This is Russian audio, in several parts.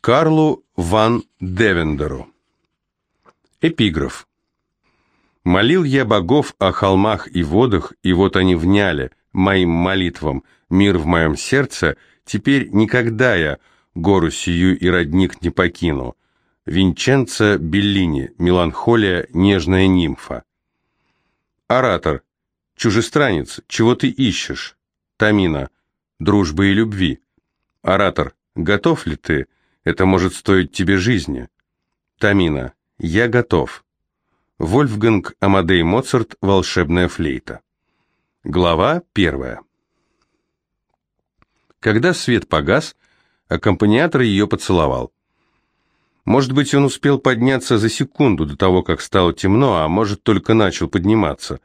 Карлу ван Девендеру. Эпиграф. «Молил я богов о холмах и водах, и вот они вняли моим молитвам, мир в моем сердце, теперь никогда я гору сию и родник не покину». Винченцо Беллини, «Меланхолия, нежная нимфа». Оратор. Чужестранец, чего ты ищешь? Тамина. Дружбы и любви. Оратор. Готов ли ты? Это может стоить тебе жизни. Тамина. Я готов. Вольфганг Амадей Моцарт «Волшебная флейта». Глава первая. Когда свет погас, аккомпаниатор ее поцеловал. Может быть, он успел подняться за секунду до того, как стало темно, а может, только начал подниматься.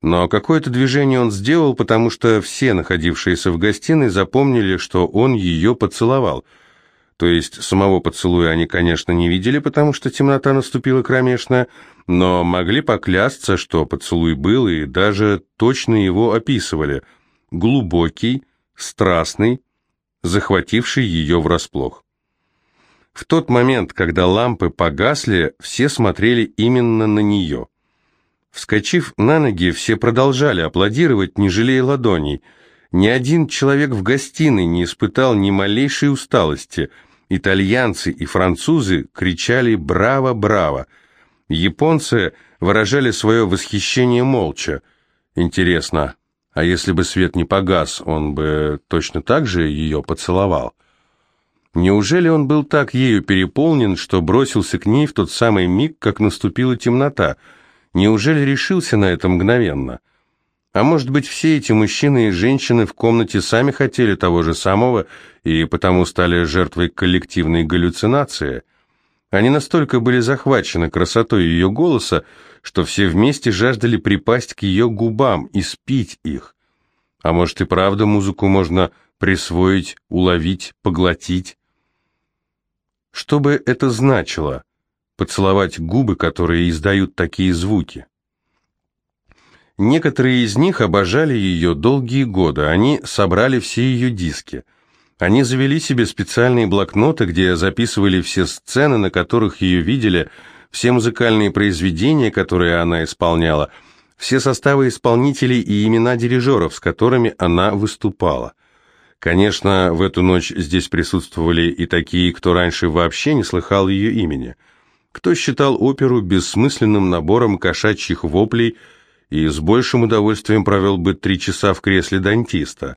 Но какое-то движение он сделал, потому что все находившиеся в гостиной запомнили, что он ее поцеловал. То есть самого поцелуя они, конечно, не видели, потому что темнота наступила кромешная, но могли поклясться, что поцелуй был, и даже точно его описывали. Глубокий, страстный, захвативший ее врасплох. В тот момент, когда лампы погасли, все смотрели именно на нее. Вскочив на ноги, все продолжали аплодировать, не жалея ладоней. Ни один человек в гостиной не испытал ни малейшей усталости. Итальянцы и французы кричали «Браво, браво!». Японцы выражали свое восхищение молча. Интересно, а если бы свет не погас, он бы точно так же ее поцеловал? Неужели он был так ею переполнен, что бросился к ней в тот самый миг, как наступила темнота? Неужели решился на это мгновенно? А может быть, все эти мужчины и женщины в комнате сами хотели того же самого и потому стали жертвой коллективной галлюцинации? Они настолько были захвачены красотой ее голоса, что все вместе жаждали припасть к ее губам и спить их. А может и правда музыку можно присвоить, уловить, поглотить? Что бы это значило? Поцеловать губы, которые издают такие звуки. Некоторые из них обожали ее долгие годы, они собрали все ее диски. Они завели себе специальные блокноты, где записывали все сцены, на которых ее видели, все музыкальные произведения, которые она исполняла, все составы исполнителей и имена дирижеров, с которыми она выступала. Конечно, в эту ночь здесь присутствовали и такие, кто раньше вообще не слыхал ее имени. Кто считал оперу бессмысленным набором кошачьих воплей и с большим удовольствием провел бы три часа в кресле дантиста.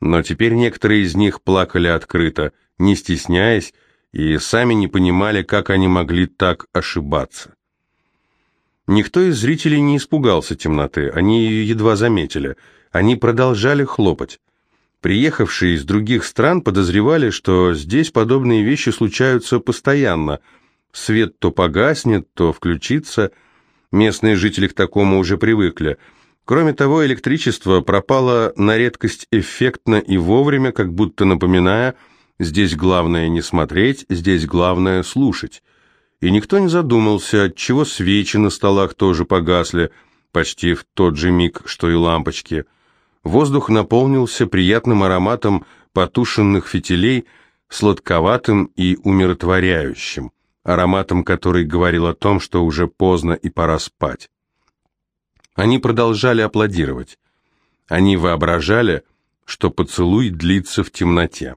Но теперь некоторые из них плакали открыто, не стесняясь, и сами не понимали, как они могли так ошибаться. Никто из зрителей не испугался темноты, они ее едва заметили, они продолжали хлопать. Приехавшие из других стран подозревали, что здесь подобные вещи случаются постоянно. Свет то погаснет, то включится. Местные жители к такому уже привыкли. Кроме того, электричество пропало на редкость эффектно и вовремя, как будто напоминая, здесь главное не смотреть, здесь главное слушать. И никто не задумался, отчего свечи на столах тоже погасли, почти в тот же миг, что и лампочки – Воздух наполнился приятным ароматом потушенных фитилей, сладковатым и умиротворяющим, ароматом, который говорил о том, что уже поздно и пора спать. Они продолжали аплодировать. Они воображали, что поцелуй длится в темноте.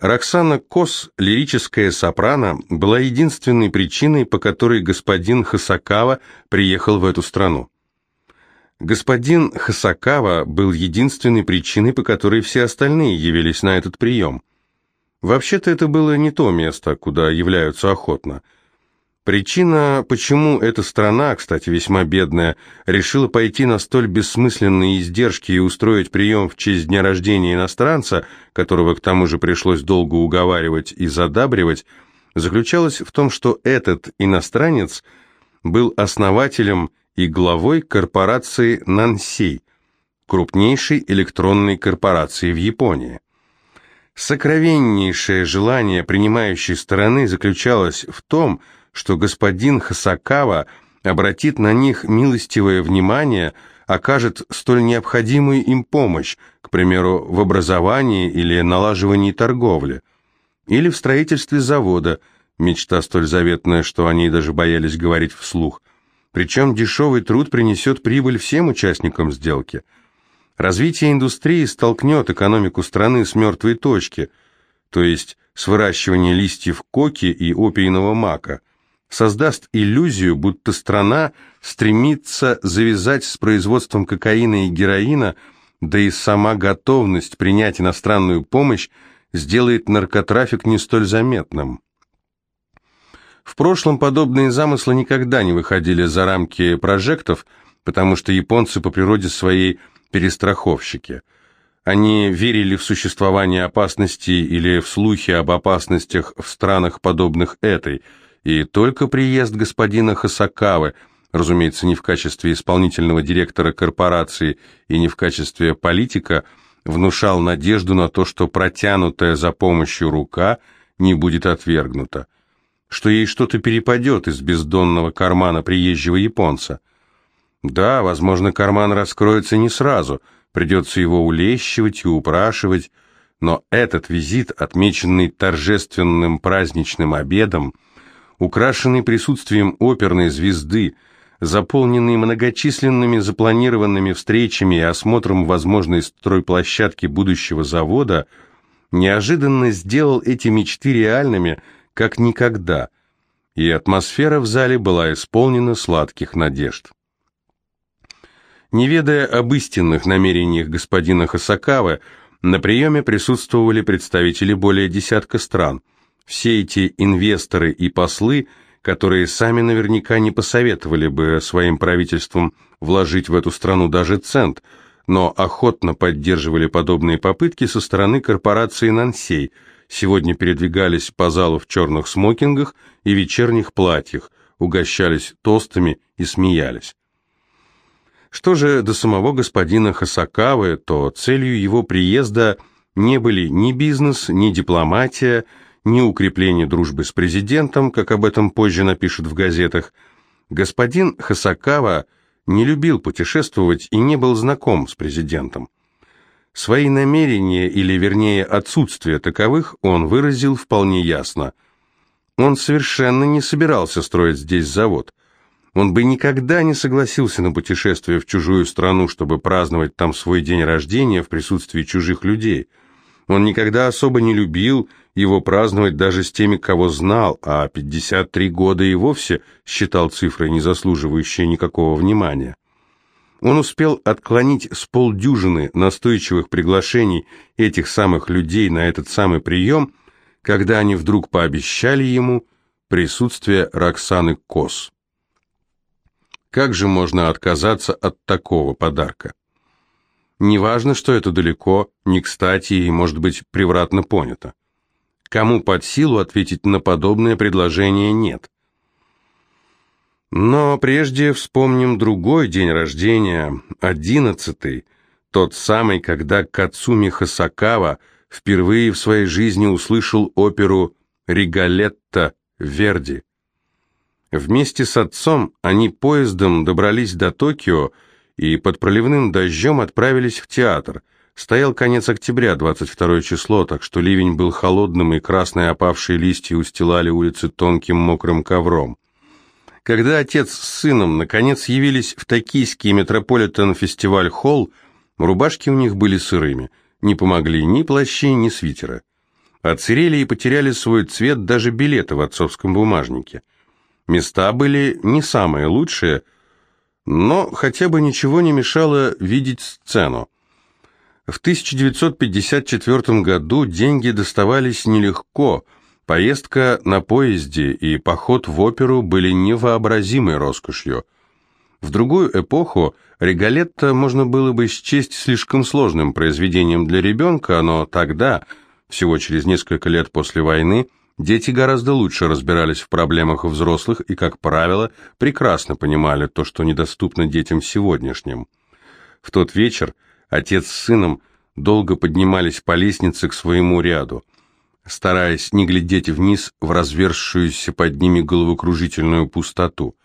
Роксана Кос, лирическая сопрано, была единственной причиной, по которой господин Хасакава приехал в эту страну. Господин Хасакава был единственной причиной, по которой все остальные явились на этот прием. Вообще-то это было не то место, куда являются охотно. Причина, почему эта страна, кстати, весьма бедная, решила пойти на столь бессмысленные издержки и устроить прием в честь дня рождения иностранца, которого к тому же пришлось долго уговаривать и задабривать, заключалась в том, что этот иностранец был основателем и главой корпорации Нанси, крупнейшей электронной корпорации в Японии. Сокровеннейшее желание принимающей стороны заключалось в том, что господин Хасакава обратит на них милостивое внимание, окажет столь необходимую им помощь, к примеру, в образовании или налаживании торговли. или в строительстве завода, мечта столь заветная, что они даже боялись говорить вслух. Причем дешевый труд принесет прибыль всем участникам сделки. Развитие индустрии столкнет экономику страны с мертвой точки, то есть с выращивания листьев коки и опийного мака, создаст иллюзию, будто страна стремится завязать с производством кокаина и героина, да и сама готовность принять иностранную помощь сделает наркотрафик не столь заметным. В прошлом подобные замыслы никогда не выходили за рамки прожектов, потому что японцы по природе своей перестраховщики. Они верили в существование опасностей или в слухи об опасностях в странах, подобных этой, и только приезд господина Хасакавы, разумеется, не в качестве исполнительного директора корпорации и не в качестве политика, внушал надежду на то, что протянутая за помощью рука не будет отвергнута что ей что-то перепадет из бездонного кармана приезжего японца. Да, возможно, карман раскроется не сразу, придется его улещивать и упрашивать, но этот визит, отмеченный торжественным праздничным обедом, украшенный присутствием оперной звезды, заполненный многочисленными запланированными встречами и осмотром возможной стройплощадки будущего завода, неожиданно сделал эти мечты реальными – как никогда, и атмосфера в зале была исполнена сладких надежд. Не ведая об истинных намерениях господина Хасакавы, на приеме присутствовали представители более десятка стран. Все эти инвесторы и послы, которые сами наверняка не посоветовали бы своим правительствам вложить в эту страну даже цент, но охотно поддерживали подобные попытки со стороны корпорации «Нансей», сегодня передвигались по залу в черных смокингах и вечерних платьях, угощались тостами и смеялись. Что же до самого господина Хасакавы, то целью его приезда не были ни бизнес, ни дипломатия, ни укрепление дружбы с президентом, как об этом позже напишут в газетах. Господин Хасакава не любил путешествовать и не был знаком с президентом. Свои намерения, или вернее отсутствие таковых, он выразил вполне ясно. Он совершенно не собирался строить здесь завод. Он бы никогда не согласился на путешествие в чужую страну, чтобы праздновать там свой день рождения в присутствии чужих людей. Он никогда особо не любил его праздновать даже с теми, кого знал, а 53 года и вовсе считал цифрой, не заслуживающей никакого внимания. Он успел отклонить с полдюжины настойчивых приглашений этих самых людей на этот самый прием, когда они вдруг пообещали ему присутствие Роксаны Кос. Как же можно отказаться от такого подарка? Неважно, что это далеко, не кстати и, может быть, превратно понято. Кому под силу ответить на подобное предложение нет. Но прежде вспомним другой день рождения, одиннадцатый, тот самый, когда Кацуми Хасакава впервые в своей жизни услышал оперу «Ригалетто» Верди. Вместе с отцом они поездом добрались до Токио и под проливным дождем отправились в театр. Стоял конец октября, 22 число, так что ливень был холодным, и красные опавшие листья устилали улицы тонким мокрым ковром. Когда отец с сыном наконец явились в токийский метрополитен-фестиваль-холл, рубашки у них были сырыми, не помогли ни плащи, ни свитера. Отсырели и потеряли свой цвет даже билеты в отцовском бумажнике. Места были не самые лучшие, но хотя бы ничего не мешало видеть сцену. В 1954 году деньги доставались нелегко – Поездка на поезде и поход в оперу были невообразимой роскошью. В другую эпоху Регалетто можно было бы счесть слишком сложным произведением для ребенка, но тогда, всего через несколько лет после войны, дети гораздо лучше разбирались в проблемах взрослых и, как правило, прекрасно понимали то, что недоступно детям сегодняшним. В тот вечер отец с сыном долго поднимались по лестнице к своему ряду стараясь не глядеть вниз в разверзшуюся под ними головокружительную пустоту.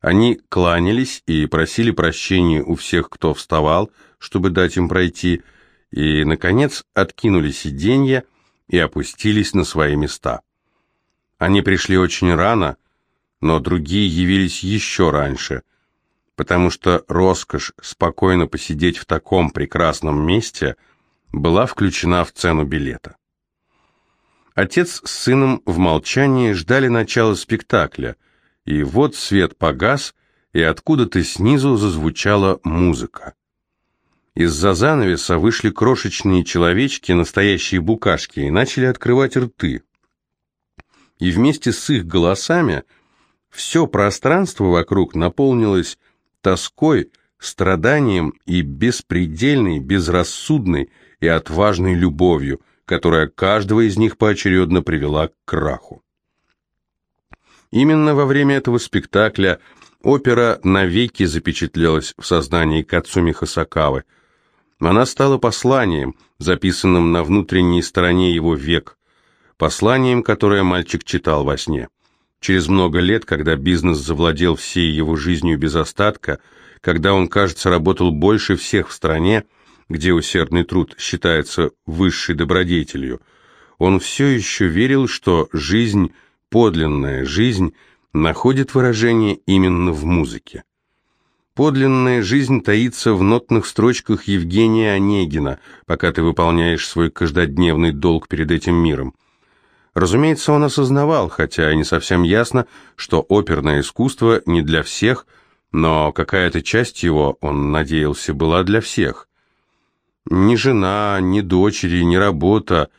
Они кланялись и просили прощения у всех, кто вставал, чтобы дать им пройти, и, наконец, откинули сиденья, и опустились на свои места. Они пришли очень рано, но другие явились еще раньше, потому что роскошь спокойно посидеть в таком прекрасном месте была включена в цену билета. Отец с сыном в молчании ждали начала спектакля, и вот свет погас, и откуда-то снизу зазвучала музыка. Из-за занавеса вышли крошечные человечки, настоящие букашки, и начали открывать рты. И вместе с их голосами все пространство вокруг наполнилось тоской, страданием и беспредельной, безрассудной и отважной любовью, которая каждого из них поочередно привела к краху. Именно во время этого спектакля опера навеки запечатлелась в сознании Кацуми Хасакавы – она стала посланием, записанным на внутренней стороне его век, посланием, которое мальчик читал во сне. Через много лет, когда бизнес завладел всей его жизнью без остатка, когда он, кажется, работал больше всех в стране, где усердный труд считается высшей добродетелью, он все еще верил, что жизнь, подлинная жизнь, находит выражение именно в музыке. Подлинная жизнь таится в нотных строчках Евгения Онегина, пока ты выполняешь свой каждодневный долг перед этим миром. Разумеется, он осознавал, хотя и не совсем ясно, что оперное искусство не для всех, но какая-то часть его, он надеялся, была для всех. Ни жена, ни дочери, ни работа,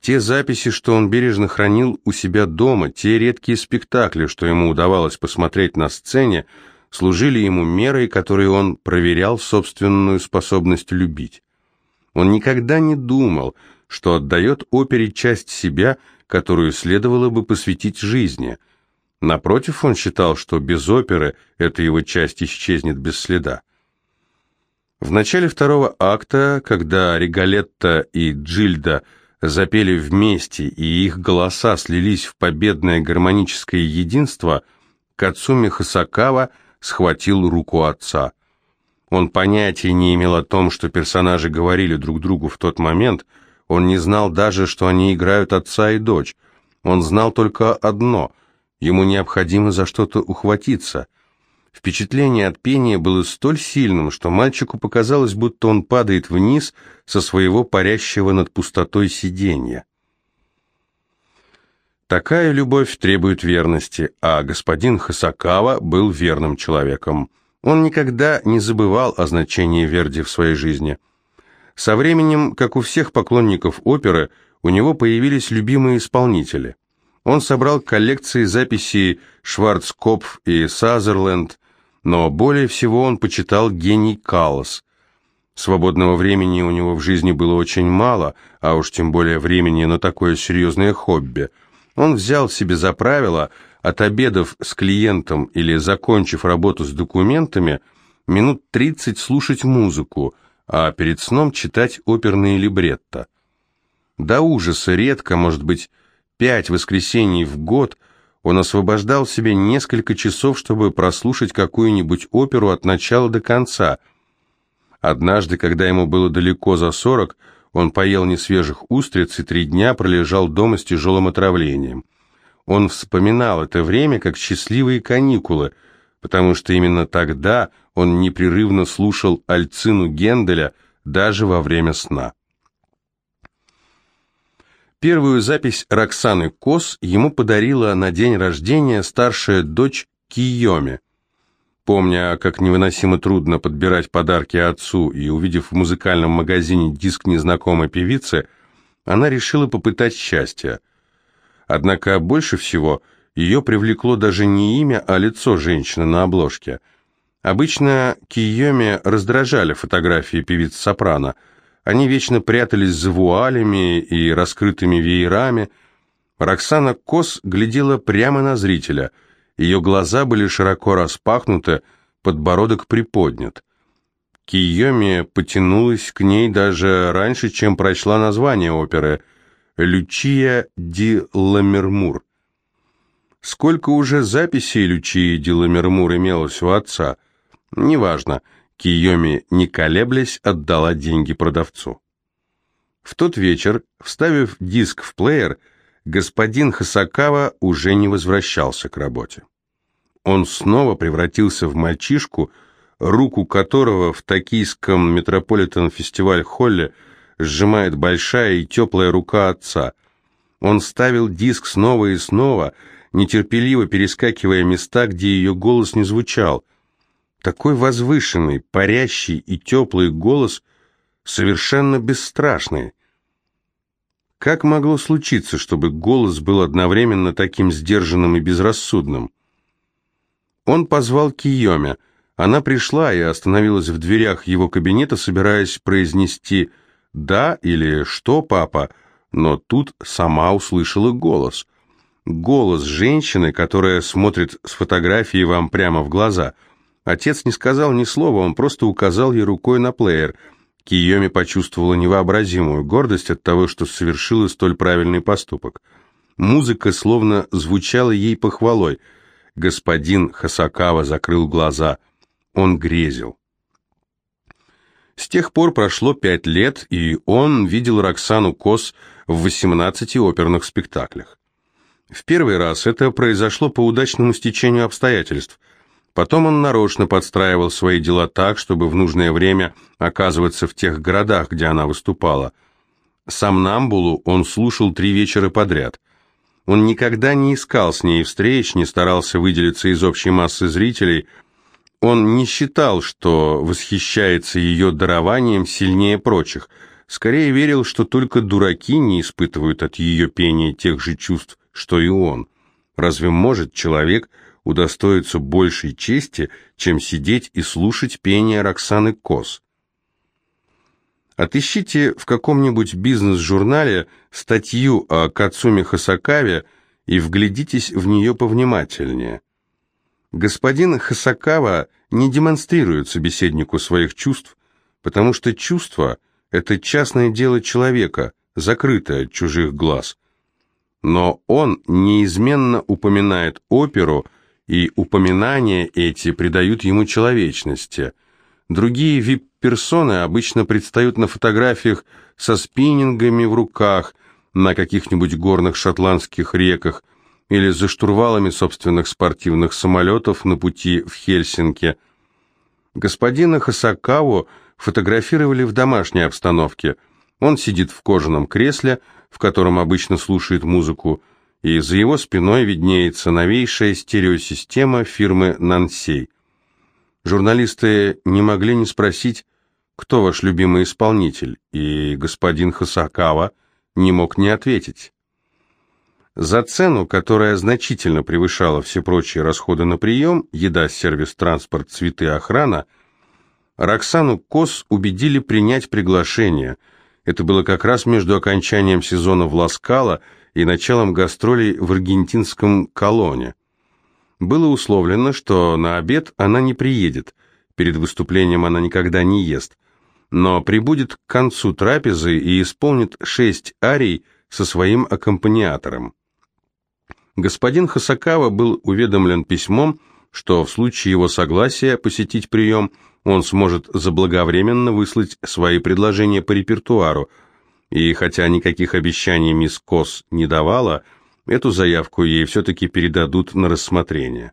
те записи, что он бережно хранил у себя дома, те редкие спектакли, что ему удавалось посмотреть на сцене, служили ему мерой, которой он проверял собственную способность любить. Он никогда не думал, что отдает опере часть себя, которую следовало бы посвятить жизни. Напротив, он считал, что без оперы эта его часть исчезнет без следа. В начале второго акта, когда Ригалетта и Джильда запели вместе, и их голоса слились в победное гармоническое единство, Кацуми Хасакава – схватил руку отца. Он понятия не имел о том, что персонажи говорили друг другу в тот момент, он не знал даже, что они играют отца и дочь. Он знал только одно – ему необходимо за что-то ухватиться. Впечатление от пения было столь сильным, что мальчику показалось, будто он падает вниз со своего парящего над пустотой сиденья. Такая любовь требует верности, а господин Хасакава был верным человеком. Он никогда не забывал о значении Верди в своей жизни. Со временем, как у всех поклонников оперы, у него появились любимые исполнители. Он собрал коллекции записей Шварцкопф и Сазерленд, но более всего он почитал гений Каллас. Свободного времени у него в жизни было очень мало, а уж тем более времени на такое серьезное хобби – он взял себе за правило, от обедов с клиентом или закончив работу с документами, минут 30 слушать музыку, а перед сном читать оперные либретто. До ужаса редко, может быть, пять воскресений в год он освобождал себе несколько часов, чтобы прослушать какую-нибудь оперу от начала до конца. Однажды, когда ему было далеко за сорок, он поел несвежих устриц и три дня пролежал дома с тяжелым отравлением. Он вспоминал это время как счастливые каникулы, потому что именно тогда он непрерывно слушал Альцину Генделя даже во время сна. Первую запись Роксаны Кос ему подарила на день рождения старшая дочь Киоми. Помня, как невыносимо трудно подбирать подарки отцу, и увидев в музыкальном магазине диск незнакомой певицы, она решила попытать счастье. Однако больше всего ее привлекло даже не имя, а лицо женщины на обложке. Обычно Киоми раздражали фотографии певиц-сопрано. Они вечно прятались за вуалями и раскрытыми веерами. Роксана Кос глядела прямо на зрителя – ее глаза были широко распахнуты, подбородок приподнят. Киоми потянулась к ней даже раньше, чем прочла название оперы «Лючия ди Ламермур». Сколько уже записей Лючии ди Ламермур имелось у отца? Неважно, Киоми, не колеблясь, отдала деньги продавцу. В тот вечер, вставив диск в плеер, господин Хасакава уже не возвращался к работе. Он снова превратился в мальчишку, руку которого в токийском Метрополитен-фестиваль-холле сжимает большая и теплая рука отца. Он ставил диск снова и снова, нетерпеливо перескакивая места, где ее голос не звучал. Такой возвышенный, парящий и теплый голос, совершенно бесстрашный. Как могло случиться, чтобы голос был одновременно таким сдержанным и безрассудным? Он позвал Киоме. Она пришла и остановилась в дверях его кабинета, собираясь произнести «да» или «что, папа?», но тут сама услышала голос. Голос женщины, которая смотрит с фотографии вам прямо в глаза. Отец не сказал ни слова, он просто указал ей рукой на плеер. Киоми почувствовала невообразимую гордость от того, что совершила столь правильный поступок. Музыка словно звучала ей похвалой – Господин Хасакава закрыл глаза. Он грезил. С тех пор прошло пять лет, и он видел Роксану Кос в 18 оперных спектаклях. В первый раз это произошло по удачному стечению обстоятельств. Потом он нарочно подстраивал свои дела так, чтобы в нужное время оказываться в тех городах, где она выступала. Сам Намбулу он слушал три вечера подряд – он никогда не искал с ней встреч, не старался выделиться из общей массы зрителей. Он не считал, что восхищается ее дарованием сильнее прочих. Скорее верил, что только дураки не испытывают от ее пения тех же чувств, что и он. Разве может человек удостоиться большей чести, чем сидеть и слушать пение Роксаны Кос? Отыщите в каком-нибудь бизнес-журнале статью о Кацуме Хасакаве и вглядитесь в нее повнимательнее. Господин Хасакава не демонстрирует собеседнику своих чувств, потому что чувство – это частное дело человека, закрытое от чужих глаз. Но он неизменно упоминает оперу, и упоминания эти придают ему человечности. Другие вип Персоны обычно предстают на фотографиях со спиннингами в руках на каких-нибудь горных шотландских реках или за штурвалами собственных спортивных самолетов на пути в Хельсинки. Господина Хасакаву фотографировали в домашней обстановке. Он сидит в кожаном кресле, в котором обычно слушает музыку, и за его спиной виднеется новейшая стереосистема фирмы «Нансей». Журналисты не могли не спросить, кто ваш любимый исполнитель, и господин Хасакава не мог не ответить. За цену, которая значительно превышала все прочие расходы на прием, еда, сервис, транспорт, цветы, охрана, Роксану Кос убедили принять приглашение. Это было как раз между окончанием сезона в Ласкало и началом гастролей в аргентинском Колоне. Было условлено, что на обед она не приедет, перед выступлением она никогда не ест, но прибудет к концу трапезы и исполнит шесть арий со своим аккомпаниатором. Господин Хасакава был уведомлен письмом, что в случае его согласия посетить прием он сможет заблаговременно выслать свои предложения по репертуару, и хотя никаких обещаний мисс Кос не давала, эту заявку ей все-таки передадут на рассмотрение.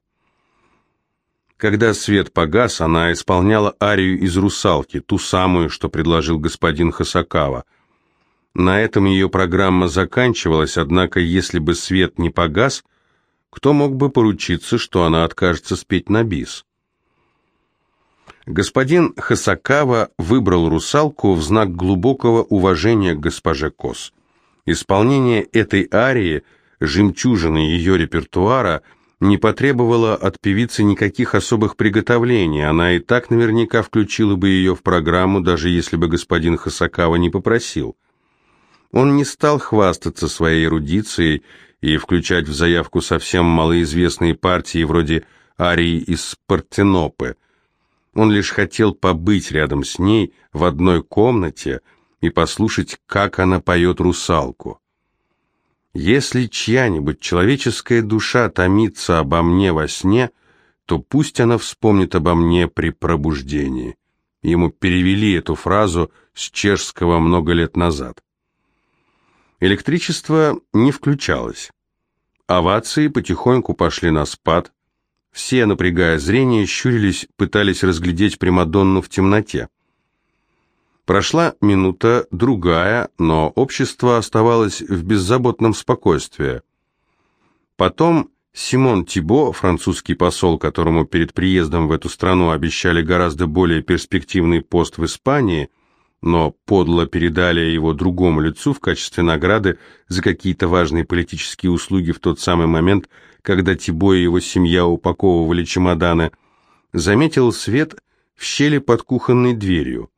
Когда свет погас, она исполняла арию из «Русалки», ту самую, что предложил господин Хасакава. На этом ее программа заканчивалась, однако если бы свет не погас, кто мог бы поручиться, что она откажется спеть на бис? Господин Хасакава выбрал «Русалку» в знак глубокого уважения к госпоже Кос. Исполнение этой арии, жемчужины ее репертуара – не потребовала от певицы никаких особых приготовлений, она и так наверняка включила бы ее в программу, даже если бы господин Хасакава не попросил. Он не стал хвастаться своей эрудицией и включать в заявку совсем малоизвестные партии вроде арии из Партенопы. Он лишь хотел побыть рядом с ней в одной комнате и послушать, как она поет русалку. Если чья-нибудь человеческая душа томится обо мне во сне, то пусть она вспомнит обо мне при пробуждении. Ему перевели эту фразу с чешского много лет назад. Электричество не включалось. Овации потихоньку пошли на спад. Все, напрягая зрение, щурились, пытались разглядеть Примадонну в темноте. Прошла минута, другая, но общество оставалось в беззаботном спокойствии. Потом Симон Тибо, французский посол, которому перед приездом в эту страну обещали гораздо более перспективный пост в Испании, но подло передали его другому лицу в качестве награды за какие-то важные политические услуги в тот самый момент, когда Тибо и его семья упаковывали чемоданы, заметил свет в щели под кухонной дверью.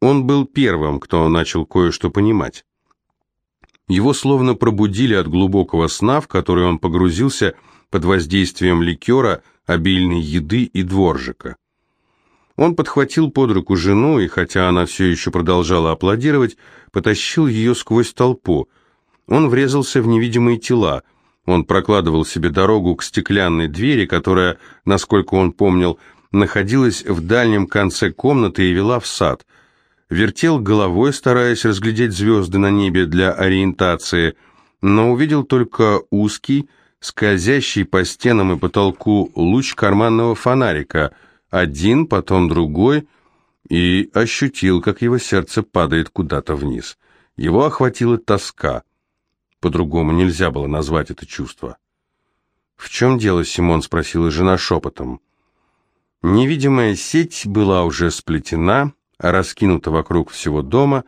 Он был первым, кто начал кое-что понимать. Его словно пробудили от глубокого сна, в который он погрузился под воздействием ликера, обильной еды и дворжика. Он подхватил под руку жену, и хотя она все еще продолжала аплодировать, потащил ее сквозь толпу. Он врезался в невидимые тела. Он прокладывал себе дорогу к стеклянной двери, которая, насколько он помнил, находилась в дальнем конце комнаты и вела в сад – вертел головой, стараясь разглядеть звезды на небе для ориентации, но увидел только узкий, скользящий по стенам и потолку луч карманного фонарика, один, потом другой, и ощутил, как его сердце падает куда-то вниз. Его охватила тоска. По-другому нельзя было назвать это чувство. «В чем дело?» — Симон спросила жена шепотом. Невидимая сеть была уже сплетена, раскинута вокруг всего дома,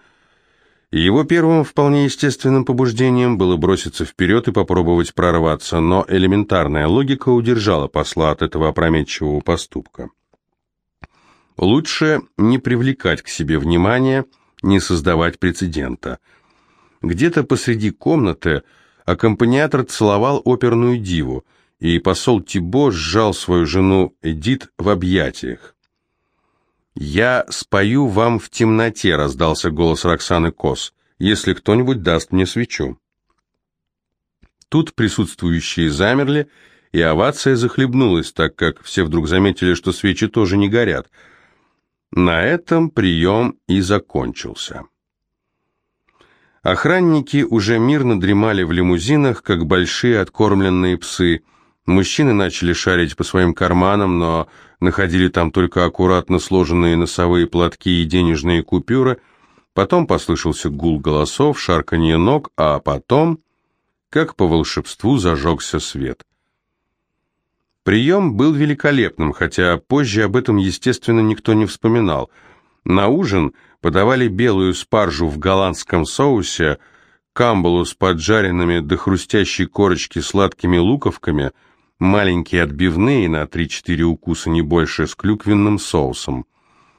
и его первым вполне естественным побуждением было броситься вперед и попробовать прорваться, но элементарная логика удержала посла от этого опрометчивого поступка. Лучше не привлекать к себе внимания, не создавать прецедента. Где-то посреди комнаты аккомпаниатор целовал оперную диву, и посол Тибо сжал свою жену Эдит в объятиях. «Я спою вам в темноте», — раздался голос Роксаны Кос, «если кто-нибудь даст мне свечу». Тут присутствующие замерли, и овация захлебнулась, так как все вдруг заметили, что свечи тоже не горят. На этом прием и закончился. Охранники уже мирно дремали в лимузинах, как большие откормленные псы. Мужчины начали шарить по своим карманам, но находили там только аккуратно сложенные носовые платки и денежные купюры. Потом послышался гул голосов, шарканье ног, а потом, как по волшебству, зажегся свет. Прием был великолепным, хотя позже об этом, естественно, никто не вспоминал. На ужин подавали белую спаржу в голландском соусе, камбалу с поджаренными до хрустящей корочки сладкими луковками – маленькие отбивные на 3-4 укуса не больше с клюквенным соусом.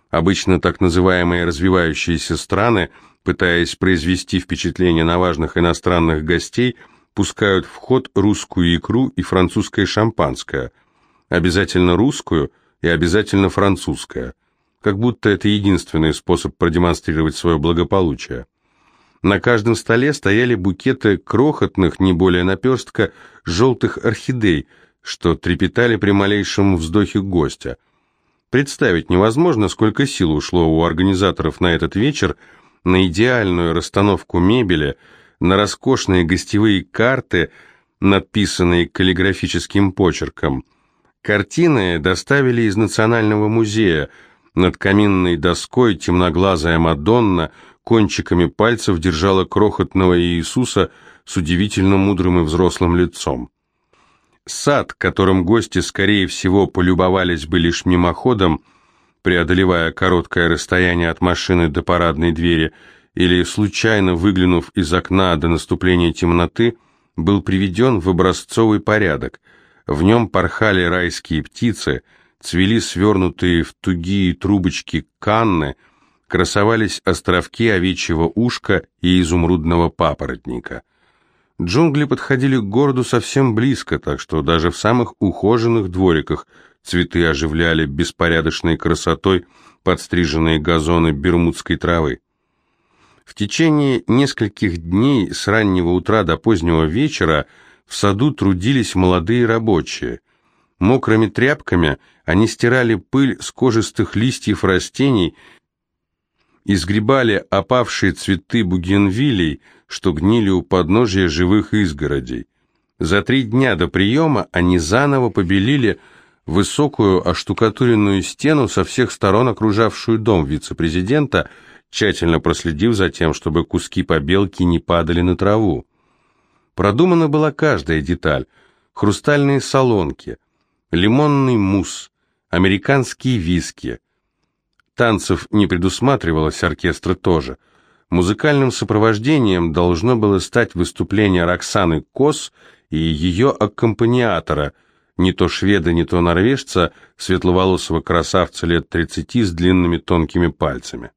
Обычно так называемые развивающиеся страны, пытаясь произвести впечатление на важных иностранных гостей, пускают в ход русскую икру и французское шампанское. Обязательно русскую и обязательно французское. Как будто это единственный способ продемонстрировать свое благополучие. На каждом столе стояли букеты крохотных, не более наперстка, желтых орхидей – что трепетали при малейшем вздохе гостя. Представить невозможно, сколько сил ушло у организаторов на этот вечер на идеальную расстановку мебели, на роскошные гостевые карты, надписанные каллиграфическим почерком. Картины доставили из Национального музея. Над каминной доской темноглазая Мадонна кончиками пальцев держала крохотного Иисуса с удивительно мудрым и взрослым лицом. Сад, которым гости, скорее всего, полюбовались бы лишь мимоходом, преодолевая короткое расстояние от машины до парадной двери, или случайно выглянув из окна до наступления темноты, был приведен в образцовый порядок. В нем порхали райские птицы, цвели свернутые в тугие трубочки канны, красовались островки овечьего ушка и изумрудного папоротника. Джунгли подходили к городу совсем близко, так что даже в самых ухоженных двориках цветы оживляли беспорядочной красотой подстриженные газоны бермудской травы. В течение нескольких дней с раннего утра до позднего вечера в саду трудились молодые рабочие. Мокрыми тряпками они стирали пыль с кожистых листьев растений изгребали опавшие цветы бугенвилей, что гнили у подножия живых изгородей. За три дня до приема они заново побелили высокую оштукатуренную стену со всех сторон, окружавшую дом вице-президента, тщательно проследив за тем, чтобы куски побелки не падали на траву. Продумана была каждая деталь. Хрустальные солонки, лимонный мусс, американские виски. Танцев не предусматривалось, оркестра тоже. Музыкальным сопровождением должно было стать выступление Роксаны Кос и ее аккомпаниатора, не то шведа, не то норвежца, светловолосого красавца лет 30 с длинными тонкими пальцами.